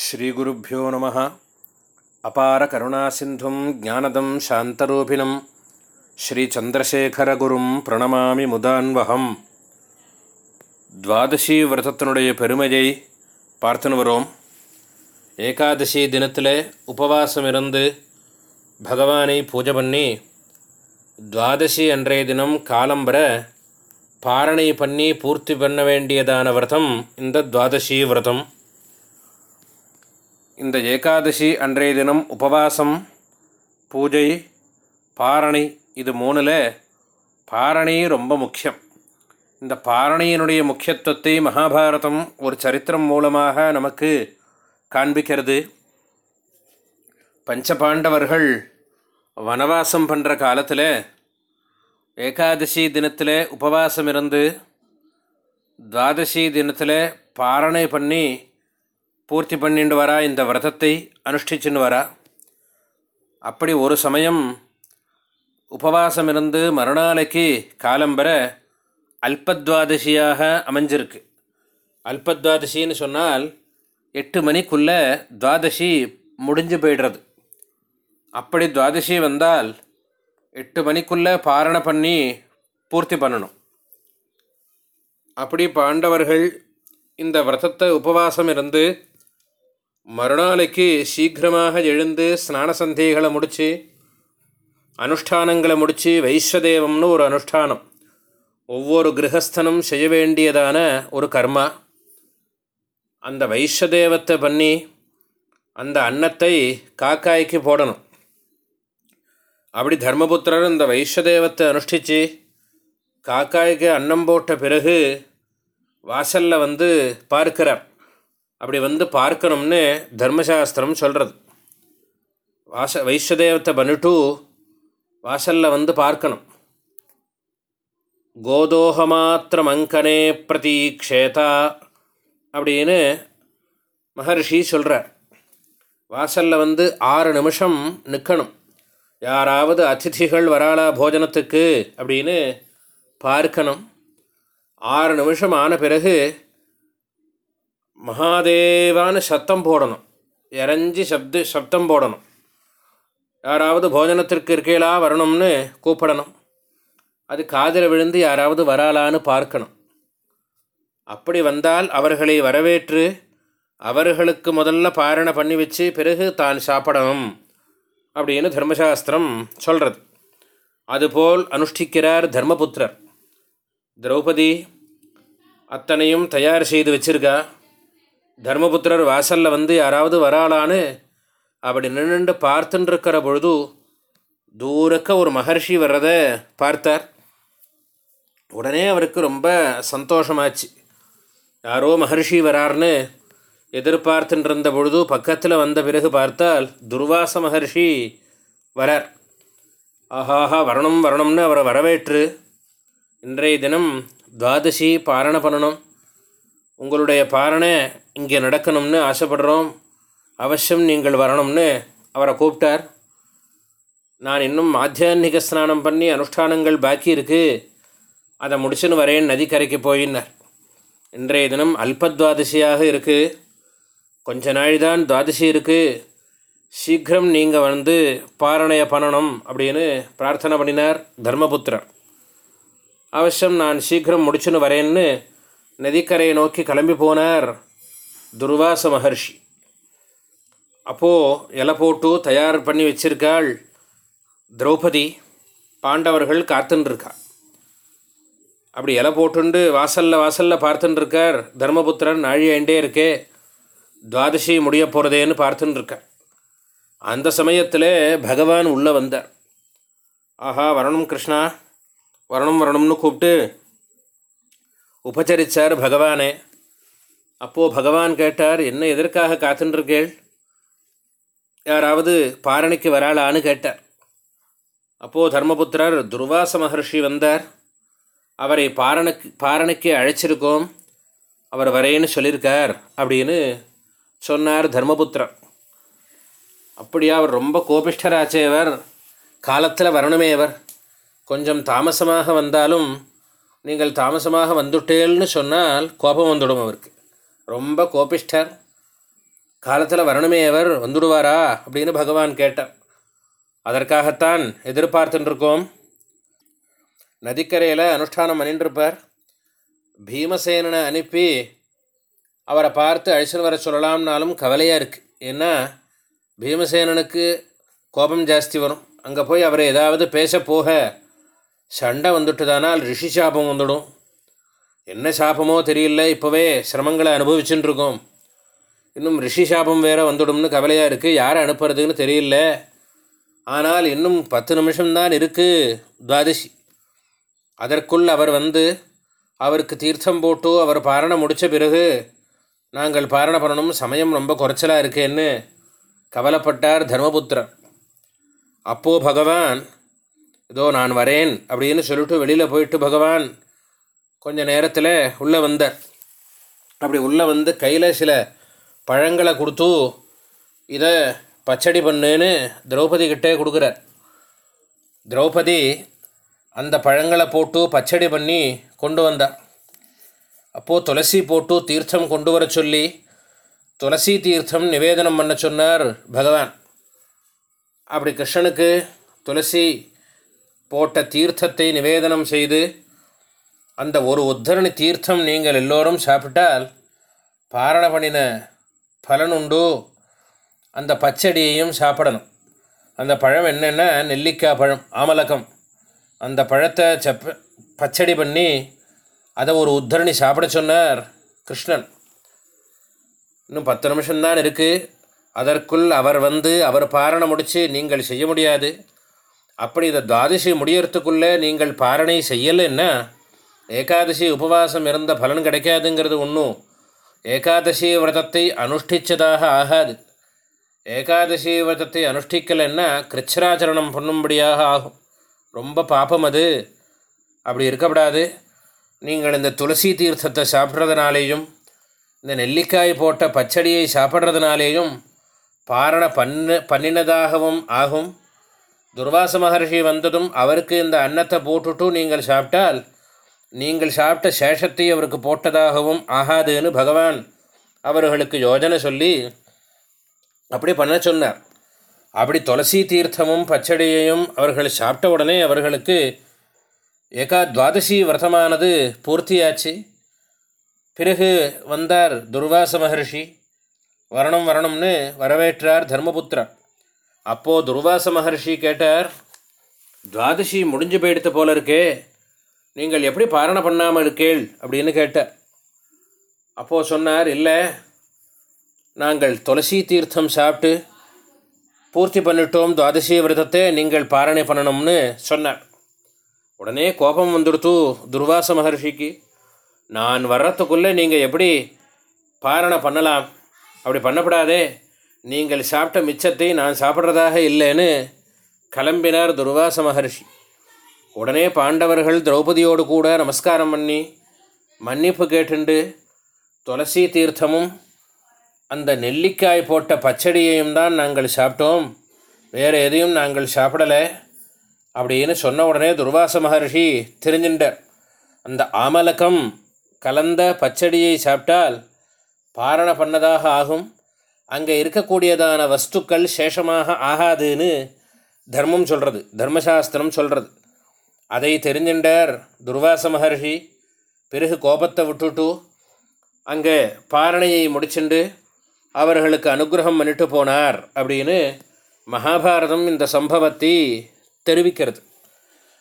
ஸ்ரீகுருப்போ நம. அபார கருணாசிந்தும் ஜானதம் சாந்தரூபிணம். ஸ்ரீச்சந்திரசேகரகுரும் பிரணமாமி முதான்வகம். துவாதசி விரதத்தினுடைய பெருமையை பார்த்துன்னு வரோம். ஏகாதசி தினத்தில் உபவாசம் இருந்து பகவானை பூஜை பண்ணி துவாதசி அன்றைய தினம் காலம்பர பாரணை பண்ணி பூர்த்தி பண்ண வேண்டியதான விரதம் இந்த துவாதசி விரதம். இந்த ஏகாதசி அன்றைய தினம் உபவாசம் பூஜை பாரணை இது மூணில் பாரணை ரொம்ப முக்கியம். இந்த பாரணையினுடைய முக்கியத்துவத்தை மகாபாரதம் ஒரு சரித்திரம் மூலமாக நமக்கு காண்பிக்கிறது. பஞ்சபாண்டவர்கள் வனவாசம் பண்ணுற காலத்தில் ஏகாதசி தினத்தில் உபவாசம் இருந்து துவாதசி தினத்தில் பாரணை பண்ணி பூர்த்தி பண்ணிட்டு வரா இந்த விரதத்தை அனுஷ்டிச்சுன்னு வரா. அப்படி ஒரு சமயம் உபவாசம் இருந்து மறுநாளைக்கு காலம்பர அல்பத்வாதசியாக அமைஞ்சிருக்கு. அல்பத்வாதசின்னு சொன்னால் எட்டு மணிக்குள்ளே துவாதசி முடிஞ்சு போய்டுறது. அப்படி துவாதசி வந்தால் எட்டு மணிக்குள்ளே பாரணை பண்ணி பூர்த்தி பண்ணணும். அப்படி பாண்டவர்கள் இந்த விரதத்தை உபவாசம் இருந்து மறுநாளைக்கு சீக்கிரமாக எழுந்து ஸ்நான சந்திகளை முடித்து அனுஷ்டானங்களை முடித்து வைஸ்வதேவம்னு ஒரு அனுஷ்டானம். ஒவ்வொரு கிரகஸ்தனும் செய்ய வேண்டியதான ஒரு கர்மா. அந்த வைஸ்வதேவத்தை பண்ணி அந்த அன்னத்தை காக்காய்க்கு போடணும். அப்படி தர்மபுத்திரர் இந்த வைஸ்வதேவத்தை அனுஷ்டித்து காக்காய்க்கு அன்னம் போட்ட பிறகு வாசலில் வந்து பார்க்கிறார். அப்படி வந்து பார்க்கணும்னு தர்மசாஸ்திரம் சொல்கிறது வாச வைஸ்வதேவத்தை பண்ணிட்டு வாசலில் வந்து பார்க்கணும். கோதோகமாத்திரமங்கனே பிரதீக்ஷேதா அப்படின்னு மகர்ஷி சொல்கிறார் வாசலில் வந்து ஆறு நிமிஷம் நிற்கணும் யாராவது அதிதிகள் வராளா போஜனத்துக்கு அப்படின்னு பார்க்கணும். ஆறு நிமிஷம் ஆன பிறகு மகாதேவான்னு சத்தம் போடணும் இறஞ்சி சப்து சப்தம் போடணும் யாராவது போஜனத்திற்கு இருக்கையிலா வரணும்னு கூப்பிடணும் அது காதில் விழுந்து யாராவது வராலான்னு பார்க்கணும் அப்படி வந்தால் அவர்களை வரவேற்று அவர்களுக்கு முதல்ல பாரணை பண்ணி வச்சு பிறகு தான் சாப்பிடணும் அப்படின்னு தர்மசாஸ்திரம் சொல்கிறது அதுபோல் அனுஷ்டிக்கிறார் தர்மபுத்திரர் திரௌபதி அத்தனையும் தயார் செய்து வச்சிருக்கா தர்மபுத்திரர் வாசலில் வந்து யாராவது வராளான்னு அப்படி நின்றுண்டு நின்று இருக்கிற பொழுது தூரக்க ஒரு மகர்ஷி வர்றதை பார்த்தார். உடனே அவருக்கு ரொம்ப சந்தோஷமாச்சு. யாரோ மகர்ஷி வரார்னு எதிர்பார்த்துட்டு பொழுது பக்கத்தில் வந்த பிறகு பார்த்தால் துர்வாச மகர்ஷி வரார். ஆஹாஹா வரணும் வரணும்னு அவரை வரவேற்று இன்றைய தினம் துவாதசி பாரண பண்ணணும். உங்களுடைய பாரணை இங்கே நடக்கணும்னு ஆசைப்படுறோம். அவசியம் நீங்கள் வரணும்னு அவரை கூப்பிட்டார். நான் இன்னும் ஆத்தியான்மிக ஸ்நானம் பண்ணி அனுஷ்டானங்கள் பாக்கி இருக்குது அதை முடிச்சுன்னு வரேன் நதிக்கரைக்கு போயின்னார். இன்றைய தினம் அல்பத்வாதசியாக இருக்குது கொஞ்ச நாள் தான் துவாதசி இருக்குது சீக்கிரம் நீங்கள் வந்து பாரணையை பண்ணணும் அப்படின்னு பிரார்த்தனை பண்ணினார் தர்மபுத்திரர். அவசியம் நான் சீக்கிரம் முடிச்சுன்னு வரேன்னு நதிக்கரையை நோக்கி கிளம்பி போனார் துர்வாச மகர்ஷி. அப்போது இலை போட்டு தயார் பண்ணி வச்சிருக்காள் திரௌபதி பாண்டவர்கள் காத்துன்ருக்கா அப்படி இலை போட்டுண்டு வாசலில் வாசலில் பார்த்துட்டுருக்கார் தர்மபுத்திரன் நாழி இருக்கே துவாதசி முடிய போகிறதேன்னு பார்த்துட்டுருக்கார் அந்த சமயத்தில் பகவான் உள்ளே வந்தார். ஆஹா வரணும் கிருஷ்ணா வரணும் வரணும்னு கூப்பிட்டு உபச்சரித்தார் பகவானே. அப்போது பகவான் கேட்டார் என்ன எதற்காக காத்துருக்கேள் யாராவது பாரணிக்கு வராளான்னு கேட்டார். அப்போது தர்மபுத்திரர் துர்வாச மகர்ஷி வந்தார். அவரை பாரணுக்கு பாரணைக்கு அழைச்சிருக்கோம். அவர் வரேன்னு சொல்லியிருக்கார் அப்படின்னு சொன்னார் தர்மபுத்திரர். அப்படியா அவர் ரொம்ப கோபிஷ்டராச்சேவர் காலத்தில் வரணுமே அவர் கொஞ்சம் தாமசமாக வந்தாலும் நீங்கள் தாமசமாக வந்துட்டேல்னு சொன்னால் கோபம் வந்துடும் அவருக்கு. ரொம்ப கோபிஷ்டர். காலத்தில் வரணுமே அவர் வந்துடுவாரா? அப்படின்னு பகவான் கேட்டார். அதற்காகத்தான் எதிர்பார்த்துட்டுருக்கோம் நதிக்கரையில் அனுஷ்டானம் பண்ணிட்டுருப்பார் பீமசேனனை அனுப்பி அவரை பார்த்து அழிச்சுன்னு வர சொல்லலாம்னாலும் கவலையாக இருக்குது ஏன்னா பீமசேனனுக்கு கோபம் ஜாஸ்தி வரும். அங்கே போய் அவரை ஏதாவது பேச போக சண்டை வந்துட்டுதானால் ரிஷி சாபம் வந்துடும். என்ன சாபமோ தெரியல இப்போவே சிரமங்களை அனுபவிச்சுட்டு இருக்கோம் இன்னும் ரிஷி சாபம் வேறு வந்துடும்னு கவலையாக இருக்குது யாரை அனுப்புறதுன்னு தெரியல. ஆனால் இன்னும் பத்து நிமிஷம்தான் இருக்குது துவாதசி. அதற்குள் அவர் வந்து அவருக்கு தீர்த்தம் போட்டு அவர் பாரணை முடித்த பிறகு நாங்கள் பாரணை பண்ணணும் சமயம் ரொம்ப குறைச்சலாக இருக்கேன்னு கவலைப்பட்டார் தர்மபுத்திரன். அப்போது பகவான் இதோ நான் வரேன் அப்படின்னு சொல்லிட்டு வெளியில் போயிட்டு பகவான் கொஞ்ச நேரத்தில் உள்ளே வந்தார். அப்படி உள்ளே வந்து கையில் சில பழங்களை கொடுத்து இதை பச்சடி பண்ணுன்னு திரௌபதி கிட்டே கொடுக்குறார். திரௌபதி அந்த பழங்களை போட்டு பச்சடி பண்ணி கொண்டு வந்தார். அப்போது துளசி போட்டு தீர்த்தம் கொண்டு வர சொல்லி துளசி தீர்த்தம் நிவேதனம் பண்ண சொன்னார் பகவான். அப்படி கிருஷ்ணனுக்கு துளசி போட்ட தீர்த்தத்தை நிவேதனம் செய்து அந்த ஒரு உத்தரணி தீர்த்தம் நீங்கள் எல்லோரும் சாப்பிட்டால் பாரண பண்ணின பலன் உண்டு. அந்த பச்சடியையும் சாப்பிடணும். அந்த பழம் என்னென்னா நெல்லிக்காய் பழம் ஆமலகம். அந்த பழத்தை செப்ப பச்சடி பண்ணி அதை ஒரு உத்தரணி சாப்பிட சொன்னார் கிருஷ்ணன். இன்னும் பத்து நிமிஷம்தான் இருக்குது அதற்குள் அவர் வந்து அவர் பாரணை முடித்து நீங்கள் செய்ய முடியாது. அப்படி இந்த துவாதிசி முடியறதுக்குள்ளே நீங்கள் பாரணை செய்யலைன்னா ஏகாதசி உபவாசம் இருந்த பலன் கிடைக்காதுங்கிறது ஒன்றும் ஏகாதசி விரதத்தை அனுஷ்டித்ததாக ஆகாது. ஏகாதசி விரதத்தை அனுஷ்டிக்கலைன்னா கிருச்சராச்சரணம் பண்ணும்படியாக ஆகும். ரொம்ப பாப்பம் அது. அப்படி இருக்கக்கூடாது நீங்கள் இந்த துளசி தீர்த்தத்தை சாப்பிட்றதுனாலேயும் இந்த நெல்லிக்காய் போட்ட பச்சடியை சாப்பிட்றதுனாலேயும் பாரண பண்ண பண்ணினதாகவும் ஆகும். துர்வாச மகர்ஷி வந்ததும் அவருக்கு இந்த அன்னத்தை போட்டுட்டு நீங்கள் சாப்பிட்டால் நீங்கள் சாப்பிட்ட சேஷத்தை அவருக்கு போட்டதாகவும் ஆகாதுன்னு பகவான் அவர்களுக்கு யோஜனை சொல்லி அப்படி பண்ண சொன்னார். அப்படி துளசி தீர்த்தமும் பச்சடியையும் அவர்கள் சாப்பிட்ட உடனே அவர்களுக்கு ஏகா துவாதசி விரதமானது பூர்த்தியாச்சு. பிறகு வந்தார் துர்வாச மகர்ஷி. வரணும் வரணும்னு வரவேற்றார் தர்மபுத்திரன் அப்போது துர்வாச மகர்ஷி கேட்டார் துவாதசி முடிஞ்சு போயிடுத்து போல இருக்கே நீங்கள் எப்படி பாரணை பண்ணாமல் இருக்கேள்? அப்படின்னு கேட்டார். அப்போது சொன்னார் இல்லை நாங்கள் துளசி தீர்த்தம் சாப்பிட்டு பூர்த்தி பண்ணிட்டோம் துவாதசி விரதத்தை நீங்கள் பாரணை பண்ணணும்னு சொன்னார். உடனே கோபம் வந்துடுத்து துர்வாச மகர்ஷிக்கு நான் வர்றதுக்குள்ளே நீங்கள் எப்படி பாரணை பண்ணலாம்? அப்படி பண்ணப்படாதே நீங்கள் சாப்பிட்ட மிச்சத்தை நான் சாப்பிட்றதாக இல்லைன்னு கிளம்பினார் துர்வாச மகர்ஷி. உடனே பாண்டவர்கள் திரௌபதியோடு கூட நமஸ்காரம் பண்ணி மன்னிப்பு கேட்டுண்டு துளசி தீர்த்தமும் அந்த நெல்லிக்காய் போட்ட பச்சடியையும் தான் நாங்கள் சாப்பிட்டோம். வேறு எதையும் நாங்கள் சாப்பிடலை அப்படின்னு சொன்ன உடனே துர்வாச மகர்ஷி தெரிஞ்சின்றார் அந்த ஆமலக்கம் கலந்த பச்சடியை சாப்பிட்டால் பாரண பண்ணதாக ஆகும். அங்கே இருக்கக்கூடியதான வஸ்துக்கள் சேஷமாக ஆகாதுன்னு தர்மம் சொல்கிறது தர்மசாஸ்திரம் சொல்கிறது அதை தெரிஞ்சின்றார் துர்வாச மகர்ஷி பிறகு கோபத்தை விட்டுட்டு அங்கே பாரணையை முடிச்சுண்டு அவர்களுக்கு அனுகிரகம் பண்ணிட்டு போனார் அப்படின்னு மகாபாரதம் இந்த சம்பவத்தை தெரிவிக்கிறது.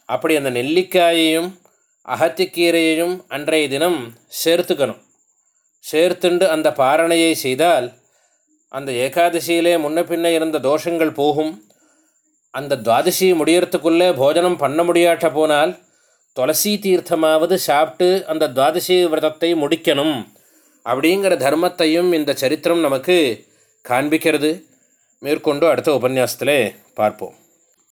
அப்படி அந்த நெல்லிக்காயையும் அகத்திக்கீரையையும் அன்றைய தினம் சேர்த்துக்கணும். சேர்த்துண்டு அந்த பாரணையை செய்தால் அந்த ஏகாதசியிலே முன்ன பின்ன இருந்த தோஷங்கள் போகும். அந்த துவாதசி முடியறதுக்குள்ளே போஜனம் பண்ண முடியாட்ட போனால் துளசி தீர்த்தமாவது சாப்பிட்டு அந்த துவாதசி விரதத்தை முடிக்கணும் அப்படிங்கிற தர்மத்தையும் இந்த சரித்திரம் நமக்கு காண்பிக்கிறது. மேற்கொண்டு அடுத்த உபன்யாசத்தில் பார்ப்போம்.